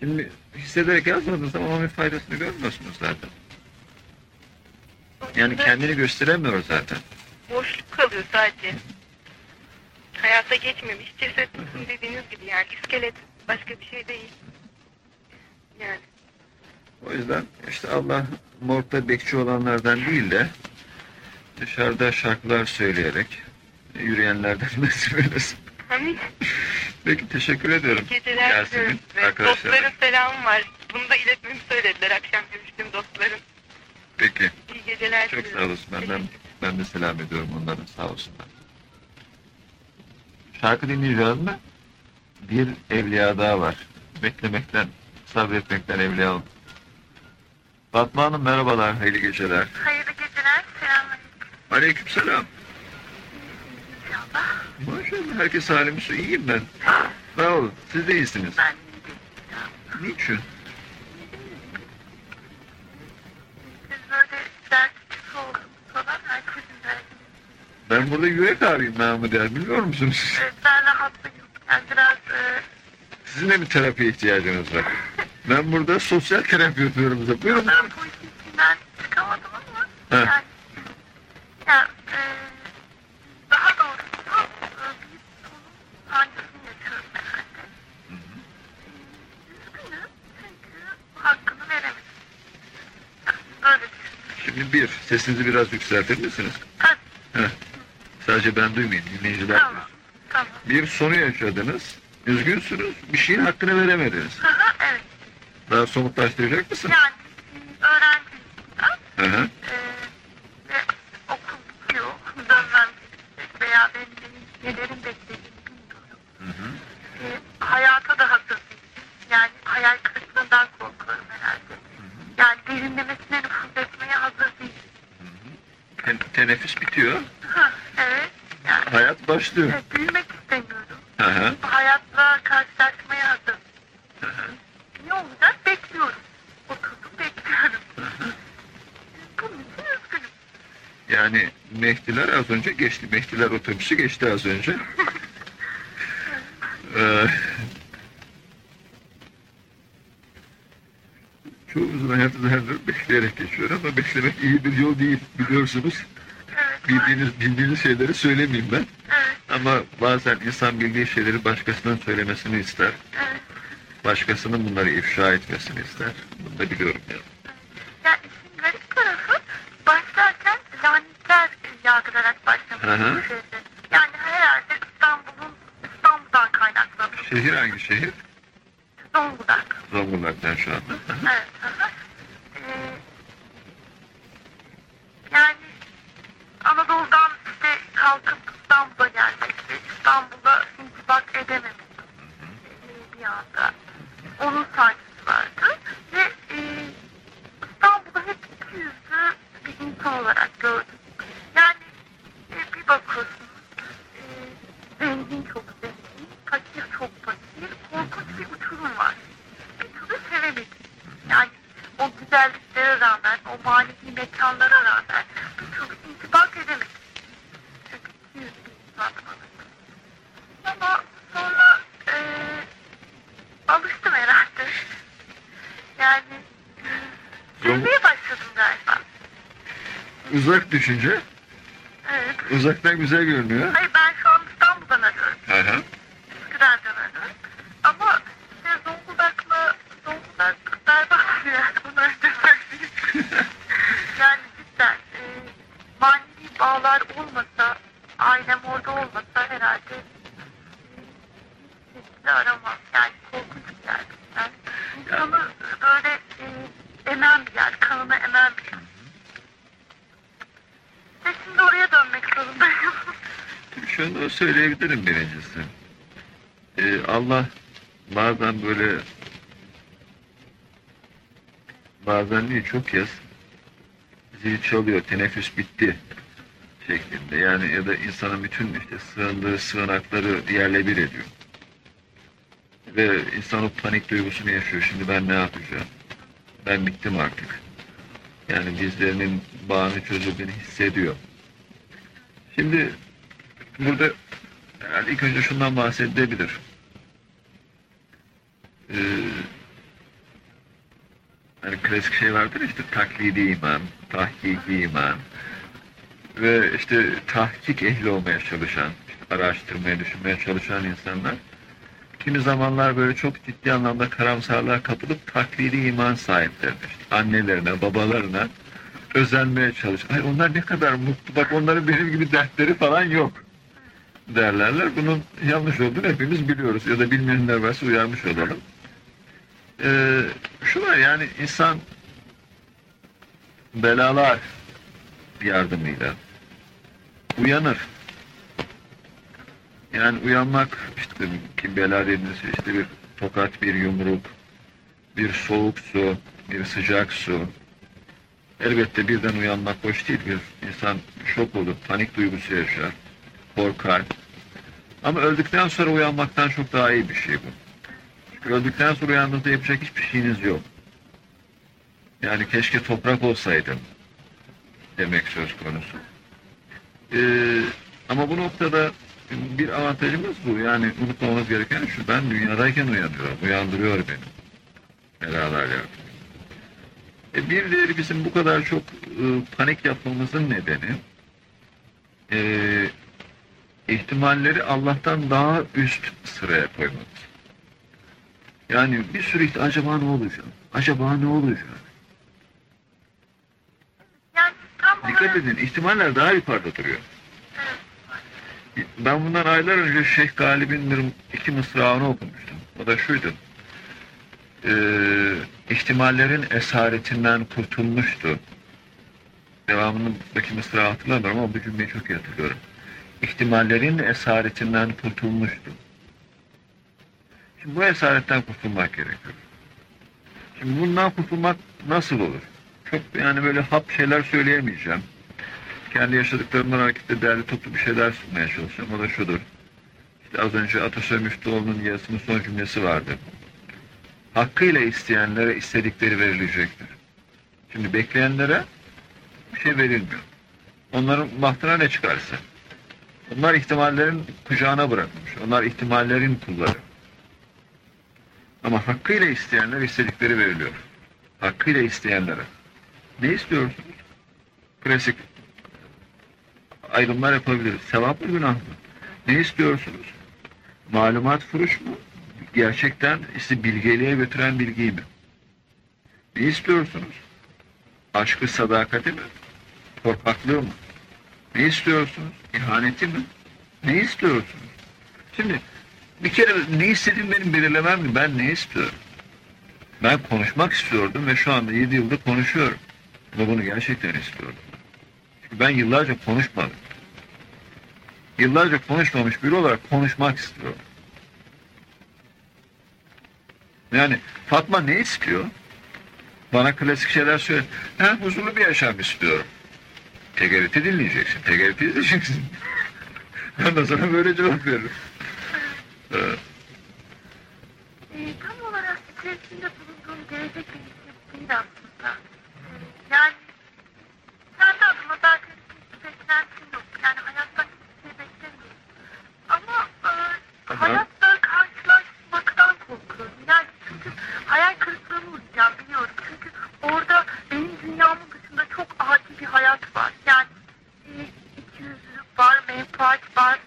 Şimdi hissederek yazmadığınız zaman onun bir faydasını görmüyorsunuz zaten. Yani kendini gösteremiyor zaten. boşluk kalıyor sadece. Hayata geçmemiş ceset dediğiniz gibi yani iskelet başka bir şey değil. Yani O yüzden işte Allah morgda bekçi olanlardan değil de dışarıda şarkılar söyleyerek yürüyenlerden nasip eylesin. hani Peki teşekkür ediyorum. geceler Yasemin, diliyorum. Dostların selamı var. Bunu da iletmemi söylediler akşam görüştüğüm dostlarım. Peki. İyi geceler Çok sağ diliyorum. olasın. Benden, ben de selam ediyorum onlara. Sağ olsunlar. Şarkı dinleyeceğiz mi? Bir evliya daha var. Beklemekten, sabretmekten evliya oldu. Fatma Hanım merhabalar, hayırlı geceler. Hayırlı geceler. Selamünaleyküm. Aleykümselam. İnşallah. Maşallah herkes halimi su. İyiyim ben. Sağ olun. Siz de iyisiniz. Ben Niçin? Ben burada yürek ağrıyım Mahmut der. Biliyor musunuz? Evet, ben rahatlıyım. Yani biraz e, Sizin de bir terapiye ihtiyacınız var. Ben burada sosyal terapi yapıyorum size. Buyurun. ben bu işin içinden çıkamadım ama He. yani, ya, e, daha doğrusu e, bir sorun sancısını yaşıyorum herhalde. E, Üzgünüm çünkü hakkını veremedim. Yani Böyle düşünüyorum. Şimdi bir, sesinizi biraz yükseltir misiniz? Tabii, Heh. Sadece ben duymayayım, dinleyiciler Tamam. duysun. tamam. Bir sonu yaşadınız, üzgünsünüz, bir şeyin hakkını veremediniz. Hı hı, evet. Daha somutlaştıracak mısın? Yani e, öğrenciyim ben. Hı hı. Ee, ve okul bitiyor, dönmem veya benim nelerin beklediğini bilmiyorum. Hı hı. Ee, hayata da hazır değilim. Yani hayal kırıklığından korkuyorum herhalde. Yani derinlemesine nüfuz etmeye hazır değilim. Ten- teneffüs bitiyor, Hı, evet. Yani hayat başlıyor. evet, büyümek istemiyorum. Hı hı. Hayatla karşılaşmaya hazır. Ne olacak? Bekliyorum. Oturdum bekliyorum. Bunun için üzgünüm. Yani Mehdiler az önce geçti. Mehdiler otobüsü geçti az önce. Ee, çoğumuzun hayatı zaten bekleyerek geçiyor ama beklemek iyi bir yol değil biliyorsunuz. Bildiğiniz, bildiğiniz şeyleri söylemeyeyim ben. Ama bazen insan bildiği şeyleri başkasının söylemesini ister. Başkasının bunları ifşa etmesini ister. Bunu da biliyorum ya. Ya işin garip tarafı başlarken lanetler yağdırarak başlamış. Yani herhalde İstanbul'un İstanbul'dan kaynaklanıyor. Şehir hangi şehir? Zonguldak. Zonguldak'tan şu anda. Evet. Hı. Ee, yani Anadolu'dan işte kalkıp İstanbul'a gelmek ve İstanbul'a intibak edememek ee, bir anda. Onun sancısı vardı. Ve e, İstanbul'u hep iki yüzlü bir insan olarak gördüm. Yani e, bir bakıyorsunuz e, zengin çok zengin, fakir çok fakir, korkunç bir uçurum var. Bir türlü sevemedim. Yani o güzelliklere rağmen, o manevi mekanlara rağmen bir türlü intibak edemedim. Çünkü iki yüzlü bir insandım bana. Ama sonra e, alıştım herhalde. Yani e, sevmeye başladım galiba. Uzak düşünce Evet. uzaktan güzel görünüyor. Hayır ben şu an İstanbul'dan arıyorum. Hı hı. Üsküdar'dan arıyorum. Ama işte Zonguldak'la Zonguldak berbat bir yer. Bunu önce söyleyeyim. yani cidden e, manevi bağlar olmasa, ailem orada olmasa herhalde e, hiç aramam. Yani korkunç bir yer. Yani insanı böyle e, emen bir yer, kanına emen bir yer. Ve şimdi oraya dönmek zorundayım. Şunu söyleyebilirim birincisi. Ee, Allah bazen böyle bazen değil çok kez zil çalıyor, teneffüs bitti şeklinde. Yani ya da insanın bütün işte sığındığı sığınakları yerle bir ediyor. Ve insan o panik duygusunu yaşıyor. Şimdi ben ne yapacağım? Ben bittim artık. Yani dizlerinin bağını çözüldüğünü hissediyor. Şimdi burada yani ilk önce şundan bahsedilebilir. Ee, hani klasik şey vardır işte taklidi iman, tahkiki iman ve işte tahkik ehli olmaya çalışan, işte araştırmaya, düşünmeye çalışan insanlar kimi zamanlar böyle çok ciddi anlamda karamsarlığa kapılıp taklidi iman sahiplerine, işte annelerine, babalarına özenmeye çalış. Ay onlar ne kadar mutlu, bak onların benim gibi dertleri falan yok derlerler. Bunun yanlış olduğunu hepimiz biliyoruz ya da bilmeyenler varsa uyarmış olalım. Ee, şu var yani insan belalar yardımıyla uyanır. Yani uyanmak işte ki bela dediğiniz şey işte bir tokat, bir yumruk, bir soğuk su, bir sıcak su. Elbette birden uyanmak hoş değil. Bir insan şok olur, panik duygusu yaşar, korkar. Ama öldükten sonra uyanmaktan çok daha iyi bir şey bu. Çünkü öldükten sonra uyandığınızda yapacak hiçbir şeyiniz yok. Yani keşke toprak olsaydım demek söz konusu. Ee, ama bu noktada bir avantajımız bu. Yani unutmamamız gereken şu. Ben dünyadayken uyanıyorum. Uyandırıyor beni. Belalar yardımıyla. E bir diğeri bizim bu kadar çok e, panik yapmamızın nedeni e, ihtimalleri Allah'tan daha üst sıraya koymamız. Yani bir sürü acaba ne olacak? Acaba ne olacak? Yani Dikkat edin, ihtimaller daha yukarıda duruyor. Ben bundan aylar önce Şeyh Galip'in bir iki mısrağını okumuştum. O da şuydu. Ee, ihtimallerin esaretinden kurtulmuştu. Devamındaki mısrağı hatırlamıyorum ama bu cümleyi çok iyi hatırlıyorum. İhtimallerin esaretinden kurtulmuştu. Şimdi bu esaretten kurtulmak gerekiyor. Şimdi bundan kurtulmak nasıl olur? Çok yani böyle hap şeyler söyleyemeyeceğim kendi yaşadıklarımdan hareketle değerli toplu bir şeyler sunmaya çalışıyorum. O da şudur. İşte az önce Atasoy Müftüoğlu'nun yazısının son cümlesi vardı. Hakkıyla isteyenlere istedikleri verilecektir. Şimdi bekleyenlere bir şey verilmiyor. Onların bahtına ne çıkarsa. Onlar ihtimallerin kucağına bırakılmış. Onlar ihtimallerin kulları. Ama hakkıyla isteyenler istedikleri veriliyor. Hakkıyla isteyenlere. Ne istiyorsunuz? Klasik ayrımlar yapabiliriz. Sevap mı günah mı? Ne istiyorsunuz? Malumat furuş mu? Gerçekten sizi bilgeliğe götüren bilgiyi mi? Ne istiyorsunuz? Aşkı sadakati mi? Korkaklığı mı? Ne istiyorsunuz? İhaneti mi? Ne istiyorsunuz? Şimdi bir kere ne istediğim benim belirlemem mi? Ben ne istiyorum? Ben konuşmak istiyordum ve şu anda 7 yıldır konuşuyorum. Ve bunu gerçekten istiyordum. Çünkü ben yıllarca konuşmadım. Yıllarca konuşmamış biri olarak konuşmak istiyorum. Yani Fatma ne istiyor? Bana klasik şeyler söyle. Ben huzurlu bir yaşam istiyorum. Tegeriti dinleyeceksin. Tegeriti izleyeceksin. ben de sana böyle cevap veririm. Evet. e, tam olarak içerisinde bulunduğum gelecek bilgisi değil aslında. E, yani kendi adıma zaten hiçbir beklentim yok. Yani hayattan hiçbir şey beklemiyorum. Ama e, Ama- hayatta karşılaşmaktan korkuyorum. Yani çünkü hayal kırıklığına uğrayacağım biliyorum. Çünkü orada benim dünyamın dışında çok adi bir hayat var. Yani e, ikiyüzlülük var, menfaat var.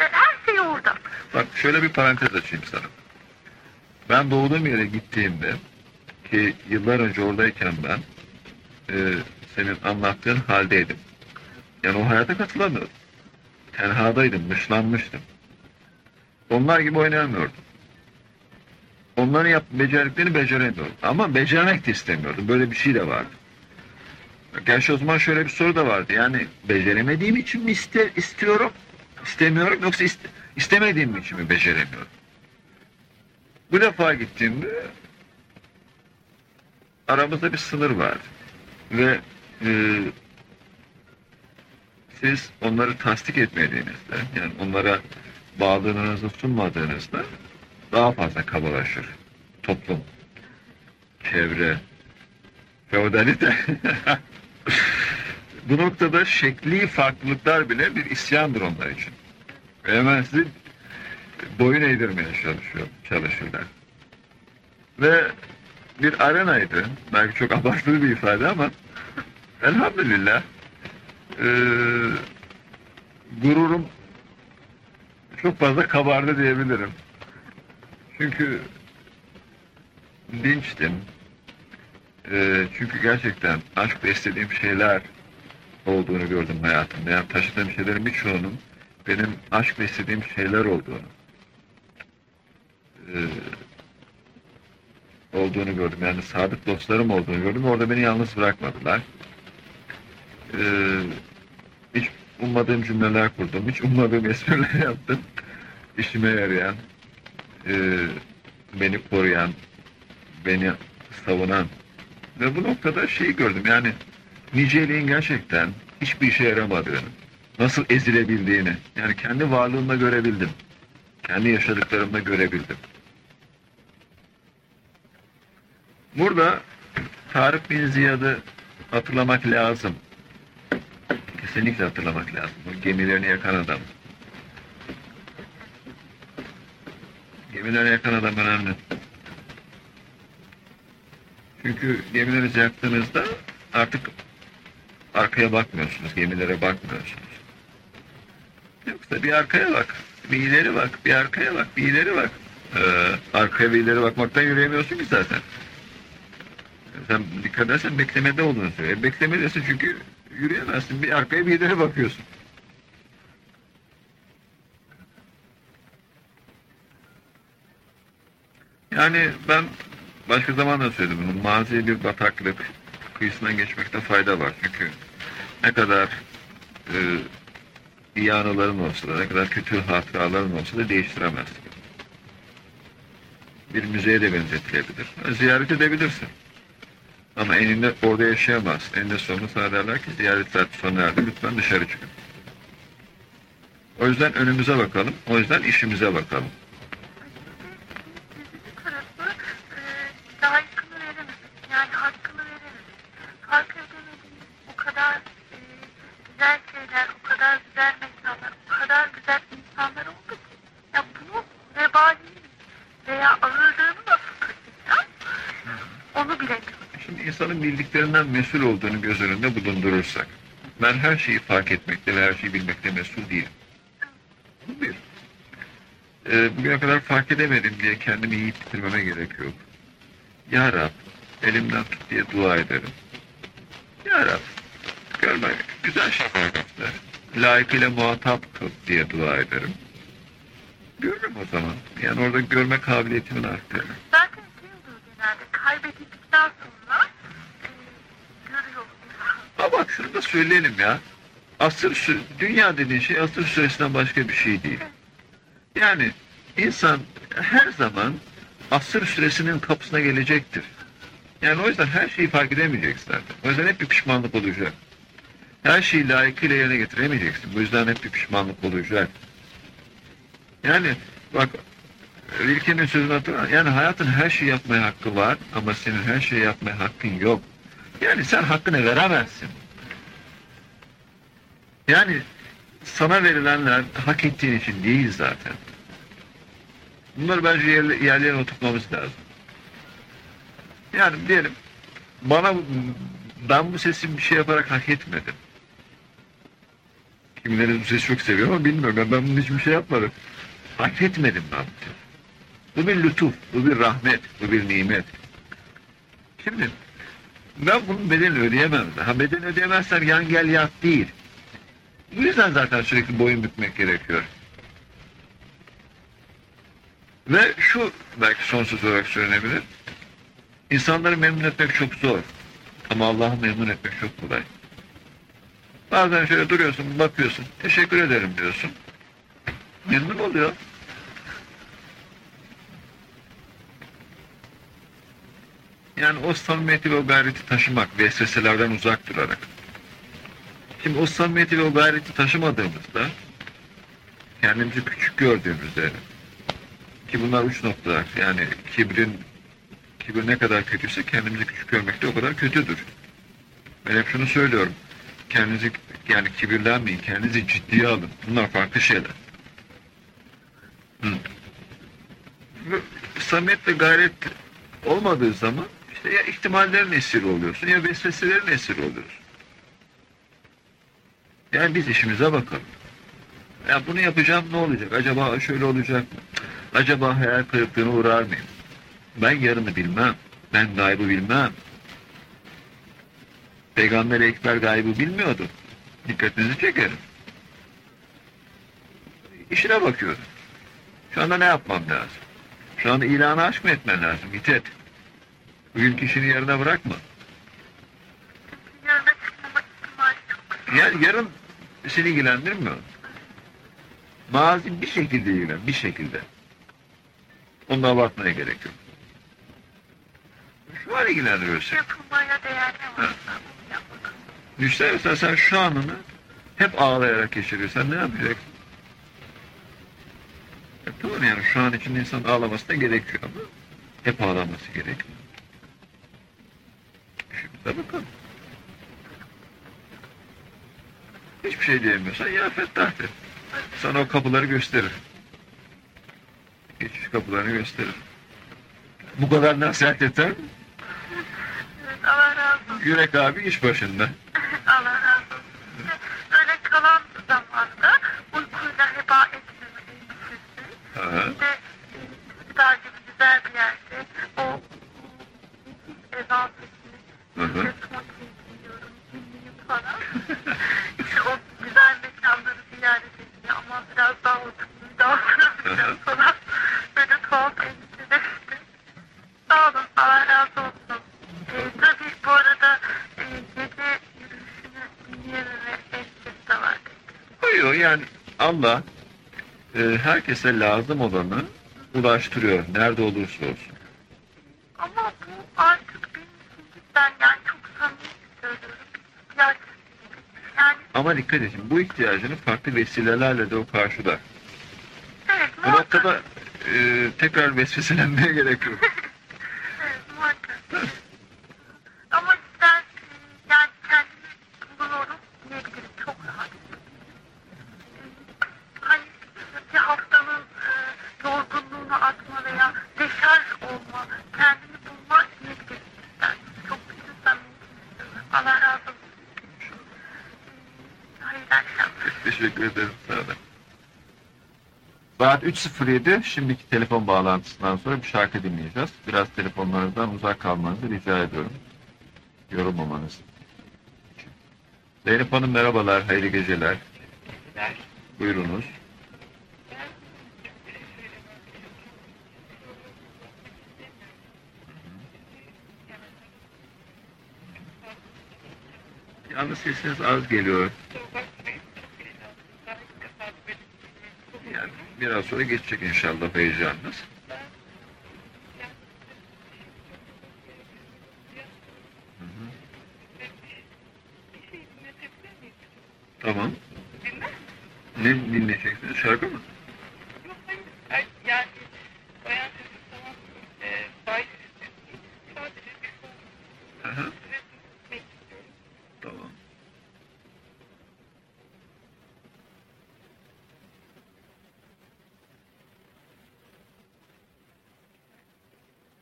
E, her şey orada. Bak şöyle bir parantez açayım sana. Ben doğduğum yere gittiğimde ki yıllar önce oradayken ben e, senin anlattığın haldeydim. Yani o hayata katılamıyordum. Tenhadaydım, dışlanmıştım. Onlar gibi oynayamıyordum. Onların yap becerdiklerini beceremiyordum. Ama becermek de istemiyordum. Böyle bir şey de vardı. Gerçi o zaman şöyle bir soru da vardı. Yani beceremediğim için mi iste, istiyorum, istemiyorum yoksa iste, istemediğim için mi beceremiyorum? Bu defa gittiğimde aramızda bir sınır vardı. Ve e, siz onları tasdik etmediğinizde, yani onlara bağlılığınızı sunmadığınızda daha fazla kabalaşır toplum, çevre, feodalite. Bu noktada şekli farklılıklar bile bir isyandır onlar için. Hemen sizi boyun eğdirmeye çalışıyor, çalışırlar. Ve bir arenaydı. Belki çok abartılı bir ifade ama elhamdülillah e, gururum çok fazla kabardı diyebilirim. Çünkü dinçtim. E, çünkü gerçekten aşk beslediğim şeyler olduğunu gördüm hayatımda. Yani taşıdığım şeylerin birçoğunun benim aşk beslediğim şeyler olduğunu e, olduğunu gördüm. Yani sadık dostlarım olduğunu gördüm. Orada beni yalnız bırakmadılar. E, hiç ummadığım cümleler kurdum. Hiç ummadığım espriler yaptım. İşime yarayan, e, beni koruyan, beni savunan ve bu noktada şeyi gördüm. Yani niceliğin gerçekten hiçbir işe yaramadığını, nasıl ezilebildiğini, yani kendi varlığımda görebildim. Kendi yaşadıklarımda görebildim. Burada Tarık Bin Ziyad'ı hatırlamak lazım. Kesinlikle hatırlamak lazım. O gemilerini yakan adam. Gemilerini yakan adam önemli. Çünkü gemilerinizi yaktığınızda artık arkaya bakmıyorsunuz, gemilere bakmıyorsunuz. Yoksa bir arkaya bak, bir ileri bak, bir arkaya bak, bir ileri bak. Ee, arkaya bir ileri bakmaktan yürüyemiyorsun ki zaten. Sen dikkat edersen beklemede olduğunu söylüyor. Beklemedesin çünkü yürüyemezsin. Bir arkaya bir ileri bakıyorsun. Yani ben başka zaman da söyledim bunu. Mazi bir bataklık kıyısından geçmekte fayda var. Çünkü ne kadar e, iyi anıların olsa da, ne kadar kötü hatıraların olsa da değiştiremezsin. Bir müzeye de benzetilebilir. Ziyaret edebilirsin. Ama eninde orada yaşayamazsın. Eninde sonunda sana derler ki ziyaretler sona erdi. Lütfen dışarı çıkın. O yüzden önümüze bakalım. O yüzden işimize bakalım. Üzücü tarafı e, layıkını veremedik. Yani hakkını veremedik. Fark edemediğimiz o kadar e, güzel şeyler, o kadar güzel mekanlar, o kadar güzel insanlar oldu ki. Ya bunu vebalini veya ağırlığını nasıl taşıyacağım onu bilemiyorum. Şimdi insanın bildiklerinden mesul olduğunu göz önünde bulundurursak, ben her şeyi fark etmekte ve her şeyi bilmekte mesul değilim. Bu bir. Ee, bugüne kadar fark edemedim diye kendimi yiyip bitirmeme gerek yok. Ya Rab, elimden tut diye dua ederim. Ya Rab, görme, güzel şeyler göster. Layıkıyla muhatap kıl diye dua ederim. Görürüm o zaman. Yani orada görme kabiliyetimin arttığını. Zaten şey oluyor genelde kaybedildikten sonra e, görüyoruz. Ama bak şunu da söyleyelim ya. Asır dünya dediğin şey asır süresinden başka bir şey değil. Yani insan her zaman asır süresinin kapısına gelecektir. Yani o yüzden her şeyi fark edemeyeceksin zaten. O yüzden hep bir pişmanlık olacak. Her şeyi layıkıyla yerine getiremeyeceksin. Bu yüzden hep bir pişmanlık olacak. Yani bak Rilke'nin sözünü hatırla. Yani hayatın her şeyi yapmaya hakkı var ama senin her şeyi yapmaya hakkın yok. Yani sen hakkını veremezsin. Yani sana verilenler hak ettiğin için değil zaten. Bunları bence yerli- yerlerine oturtmamız lazım. Yani diyelim bana ben bu sesi bir şey yaparak hak etmedim. Kimileri bu sesi çok seviyor ama bilmiyorum. Ben, ben bunun hiçbir şey yapmadım. Hak etmedim ben bu bir lütuf, bu bir rahmet, bu bir nimet. Şimdi ben bunun bedelini ödeyemem. Ha bedelini ödeyemezsem yan gel yat değil. Bu yüzden zaten sürekli boyun bükmek gerekiyor. Ve şu belki sonsuz olarak söylenebilir. İnsanları memnun etmek çok zor. Ama Allah'ı memnun etmek çok kolay. Bazen şöyle duruyorsun, bakıyorsun, teşekkür ederim diyorsun. Memnun oluyor. Yani o samimiyeti ve o gayreti taşımak, vesveselerden uzak durarak. Şimdi o samimiyeti ve o gayreti taşımadığımızda, kendimizi küçük gördüğümüzde, ki bunlar uç noktalar, yani kibrin, kibir ne kadar kötüyse kendimizi küçük görmek de o kadar kötüdür. Ben hep şunu söylüyorum, kendinizi, yani kibirlenmeyin, kendinizi ciddiye alın. Bunlar farklı şeyler. Hı. Samimiyet ve gayret olmadığı zaman İşte ya ihtimallerin esiri oluyorsun ya vesveselerin esiri oluyorsun. Yani biz işimize bakalım. Ya bunu yapacağım ne olacak? Acaba şöyle olacak mı? Acaba hayal kırıklığına uğrar mıyım? Ben yarını bilmem. Ben gaybı bilmem. Peygamber Ekber gaybı bilmiyordu. Dikkatinizi çekerim. İşine bakıyorum. Şu anda ne yapmam lazım? Şu anda ilanı aşk mı etmen lazım? Git et. Bugün kişinin yerine bırakma. Yani yarın seni ilgilendirmiyor. Mazi bir şekilde ilgilen, bir şekilde. Onu abartmaya gerek yok. Şu an ilgilendiriyor seni. Yapılmaya değer ne varsa. Düşünsene mesela sen şu anını hep ağlayarak geçiriyorsan ne yapacaksın? E, tamam yani şu an için insan ağlaması da gerekiyor ama hep ağlaması gerekmiyor. Şimdi bakalım. Hiçbir şey diyemiyorsan ya fettah de. Sana o kapıları gösterir. Geçiş kapılarını gösterir. Bu kadar nasihat yeter mi? Yürek abi iş başında. Allah razı olsun. İşte öyle kalan zamanda uykuyla heba etmeme endişesi. Aha. İşte e, İstiklal gibi güzel bir yerde o nefis ezan sesini Hı hı. yatmak için dinliyorum, dinleyip falan. işte o güzel mekanları ziyaret etmeyi ama biraz daha oturmayı daha sürmeyeceğim falan. Tuhaf endişeleşti. Sağ olun, Allah razı olsun. Ee, tabii bu arada e, gece yürüyüşünü dinleyememe endişesi de var. Hayır yani Allah e, herkese lazım olanı ulaştırıyor. Nerede olursa olsun. Ama bu artık benim için cidden yani çok samimi söylüyorum. ihtiyaç gibi. Yani Ama dikkat edin bu ihtiyacını farklı vesilelerle de o karşılar. evet Bu muhakkak. noktada e, tekrar vesveselenmeye gerek yok. Evet muhakkak. Ama cidden e, yani kendimi buluyorum diyebilirim çok rahat. E, Hani bir haftanın e, yorgunluğunu atma veya deşarj olma, kendini bulma diyebilirim cidden. Çok bütün samimiyetimle. Allah razı olsun. E, Hayırlı akşamlar. Teşekkür ederim sana da. Saat 3.07. Şimdiki telefon bağlantısından sonra bir şarkı dinleyeceğiz. Biraz telefonlarınızdan uzak kalmanızı rica ediyorum. Yorulmamanız. Zeynep Hanım merhabalar, hayırlı geceler. Buyurunuz. Yalnız sesiniz az geliyor. Yani biraz sonra geçecek inşallah heyecanınız. Hı hı. Tamam. Ne dinleyeceksiniz? Şarkı mı? Yani bayan sesi falan e, dahil sadece bir son Hı hı. resim istiyorum. Tamam.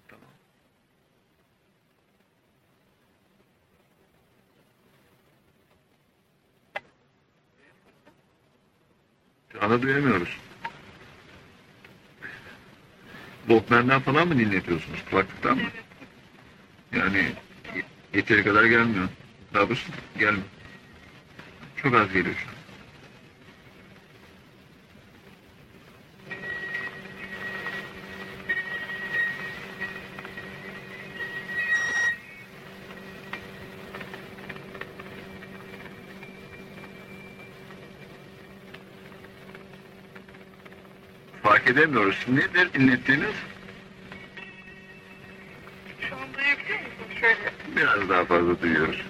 Tamam. Şu anda duyamıyoruz. Walkman'den falan mı dinletiyorsunuz? Kulaklıktan mı? Yani yeteri kadar gelmiyor. Daha doğrusu gelmiyor. Çok az geliyor şu an. Fark edemiyoruz. Nedir dinlettiğiniz? Şu an duyabiliyor musun? Şöyle. Biraz daha fazla duyuyoruz.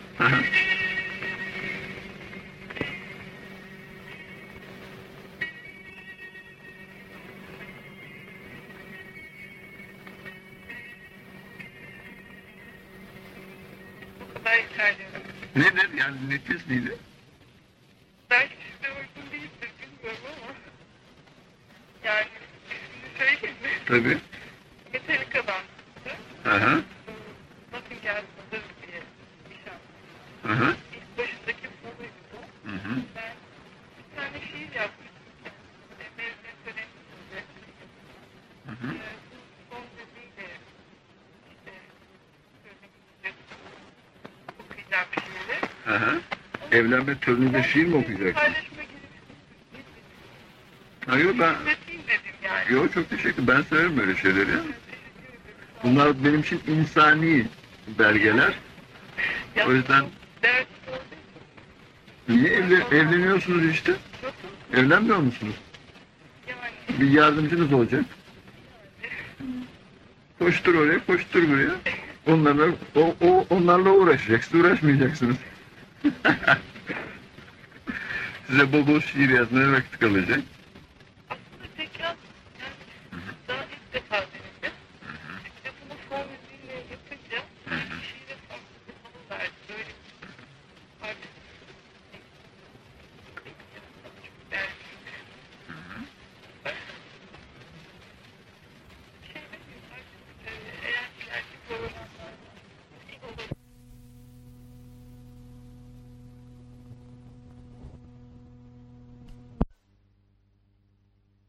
Nedir? Yani dinlettiğiniz neydi? Tabii. Metallica'dan çıktı. Hı hı. Nothing Else'dır diye nişan. Şey hı hı. İlk başındaki soruydu bu. Hı hı. Ben bir tane şiir yapmıştım. E, Mevzine söylemiştim de. Hı hı. Evlenme töreninde şiir mi okuyacaksın? Şey Hayır ben... Yok çok teşekkür Ben severim böyle şeyleri. Bunlar benim için insani belgeler. O yüzden niye evle- evleniyorsunuz işte? Evlenmiyor musunuz? Bir yardımcınız olacak. Koştur oraya, koştur buraya. Onlarla, o, o, onlarla uğraşacaksınız, uğraşmayacaksınız. Size bol bol şiir yazmaya vakit kalacak.